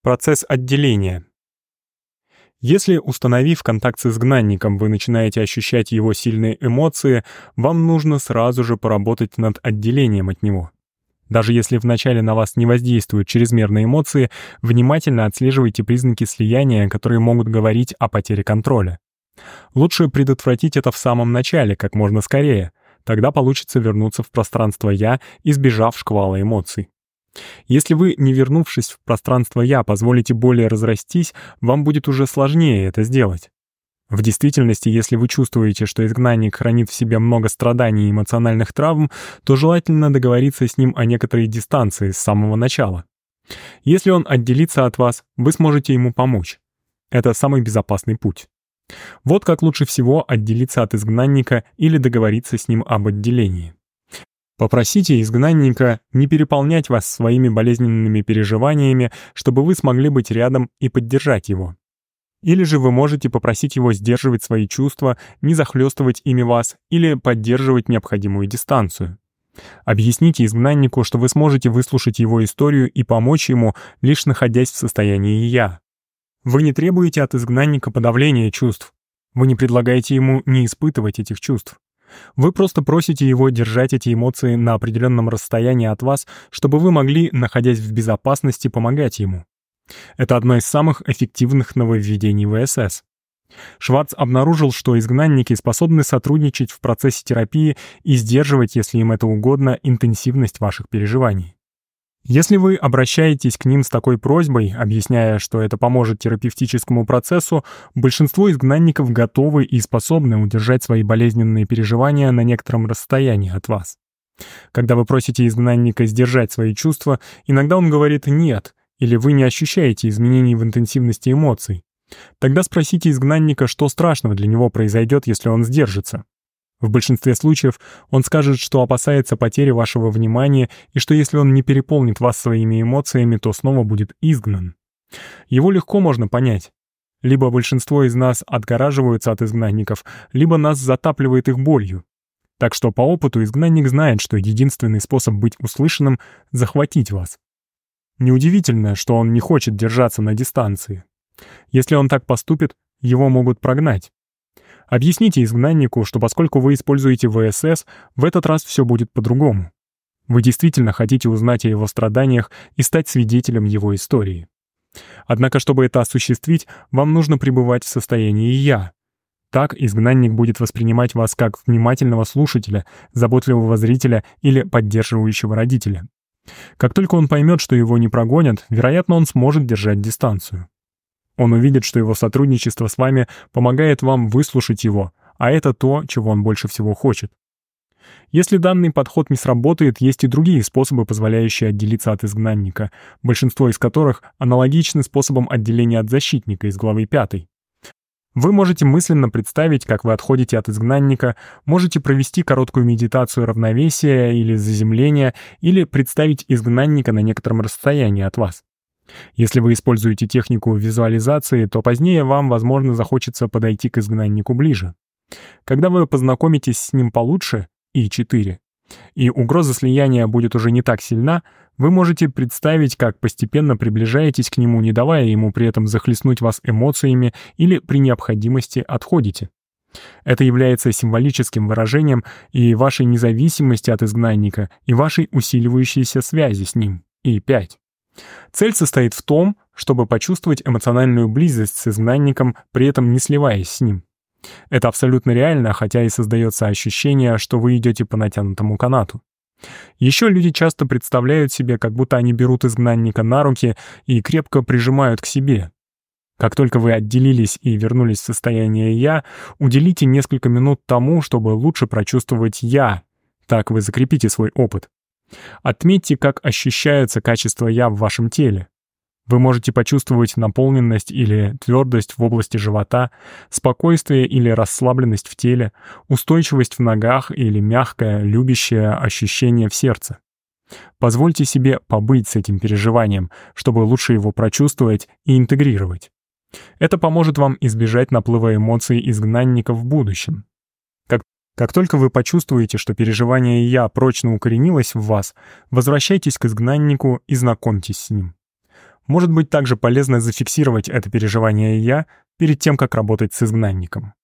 Процесс отделения. Если, установив контакт с изгнанником, вы начинаете ощущать его сильные эмоции, вам нужно сразу же поработать над отделением от него. Даже если вначале на вас не воздействуют чрезмерные эмоции, внимательно отслеживайте признаки слияния, которые могут говорить о потере контроля. Лучше предотвратить это в самом начале, как можно скорее. Тогда получится вернуться в пространство «я», избежав шквала эмоций. Если вы, не вернувшись в пространство «я», позволите более разрастись, вам будет уже сложнее это сделать. В действительности, если вы чувствуете, что изгнанник хранит в себе много страданий и эмоциональных травм, то желательно договориться с ним о некоторой дистанции с самого начала. Если он отделится от вас, вы сможете ему помочь. Это самый безопасный путь. Вот как лучше всего отделиться от изгнанника или договориться с ним об отделении. Попросите изгнанника не переполнять вас своими болезненными переживаниями, чтобы вы смогли быть рядом и поддержать его. Или же вы можете попросить его сдерживать свои чувства, не захлестывать ими вас или поддерживать необходимую дистанцию. Объясните изгнаннику, что вы сможете выслушать его историю и помочь ему, лишь находясь в состоянии «я». Вы не требуете от изгнанника подавления чувств. Вы не предлагаете ему не испытывать этих чувств. Вы просто просите его держать эти эмоции на определенном расстоянии от вас, чтобы вы могли, находясь в безопасности, помогать ему. Это одно из самых эффективных нововведений ВСС. Шварц обнаружил, что изгнанники способны сотрудничать в процессе терапии и сдерживать, если им это угодно, интенсивность ваших переживаний. Если вы обращаетесь к ним с такой просьбой, объясняя, что это поможет терапевтическому процессу, большинство изгнанников готовы и способны удержать свои болезненные переживания на некотором расстоянии от вас. Когда вы просите изгнанника сдержать свои чувства, иногда он говорит «нет», или вы не ощущаете изменений в интенсивности эмоций. Тогда спросите изгнанника, что страшного для него произойдет, если он сдержится. В большинстве случаев он скажет, что опасается потери вашего внимания и что если он не переполнит вас своими эмоциями, то снова будет изгнан. Его легко можно понять. Либо большинство из нас отгораживаются от изгнанников, либо нас затапливает их болью. Так что по опыту изгнанник знает, что единственный способ быть услышанным — захватить вас. Неудивительно, что он не хочет держаться на дистанции. Если он так поступит, его могут прогнать. Объясните изгнаннику, что поскольку вы используете ВСС, в этот раз все будет по-другому. Вы действительно хотите узнать о его страданиях и стать свидетелем его истории. Однако, чтобы это осуществить, вам нужно пребывать в состоянии «я». Так изгнанник будет воспринимать вас как внимательного слушателя, заботливого зрителя или поддерживающего родителя. Как только он поймет, что его не прогонят, вероятно, он сможет держать дистанцию. Он увидит, что его сотрудничество с вами помогает вам выслушать его, а это то, чего он больше всего хочет. Если данный подход не сработает, есть и другие способы, позволяющие отделиться от изгнанника, большинство из которых аналогичны способам отделения от защитника из главы 5. Вы можете мысленно представить, как вы отходите от изгнанника, можете провести короткую медитацию равновесия или заземления, или представить изгнанника на некотором расстоянии от вас. Если вы используете технику визуализации, то позднее вам, возможно, захочется подойти к изгнаннику ближе. Когда вы познакомитесь с ним получше, И4, и угроза слияния будет уже не так сильна, вы можете представить, как постепенно приближаетесь к нему, не давая ему при этом захлестнуть вас эмоциями или при необходимости отходите. Это является символическим выражением и вашей независимости от изгнанника, и вашей усиливающейся связи с ним. И 5. Цель состоит в том, чтобы почувствовать эмоциональную близость с изгнанником, при этом не сливаясь с ним. Это абсолютно реально, хотя и создается ощущение, что вы идете по натянутому канату. Еще люди часто представляют себе, как будто они берут изгнанника на руки и крепко прижимают к себе. Как только вы отделились и вернулись в состояние «я», уделите несколько минут тому, чтобы лучше прочувствовать «я». Так вы закрепите свой опыт. Отметьте, как ощущается качество «я» в вашем теле. Вы можете почувствовать наполненность или твердость в области живота, спокойствие или расслабленность в теле, устойчивость в ногах или мягкое, любящее ощущение в сердце. Позвольте себе побыть с этим переживанием, чтобы лучше его прочувствовать и интегрировать. Это поможет вам избежать наплыва эмоций изгнанника в будущем. Как только вы почувствуете, что переживание «я» прочно укоренилось в вас, возвращайтесь к изгнаннику и знакомьтесь с ним. Может быть также полезно зафиксировать это переживание «я» перед тем, как работать с изгнанником.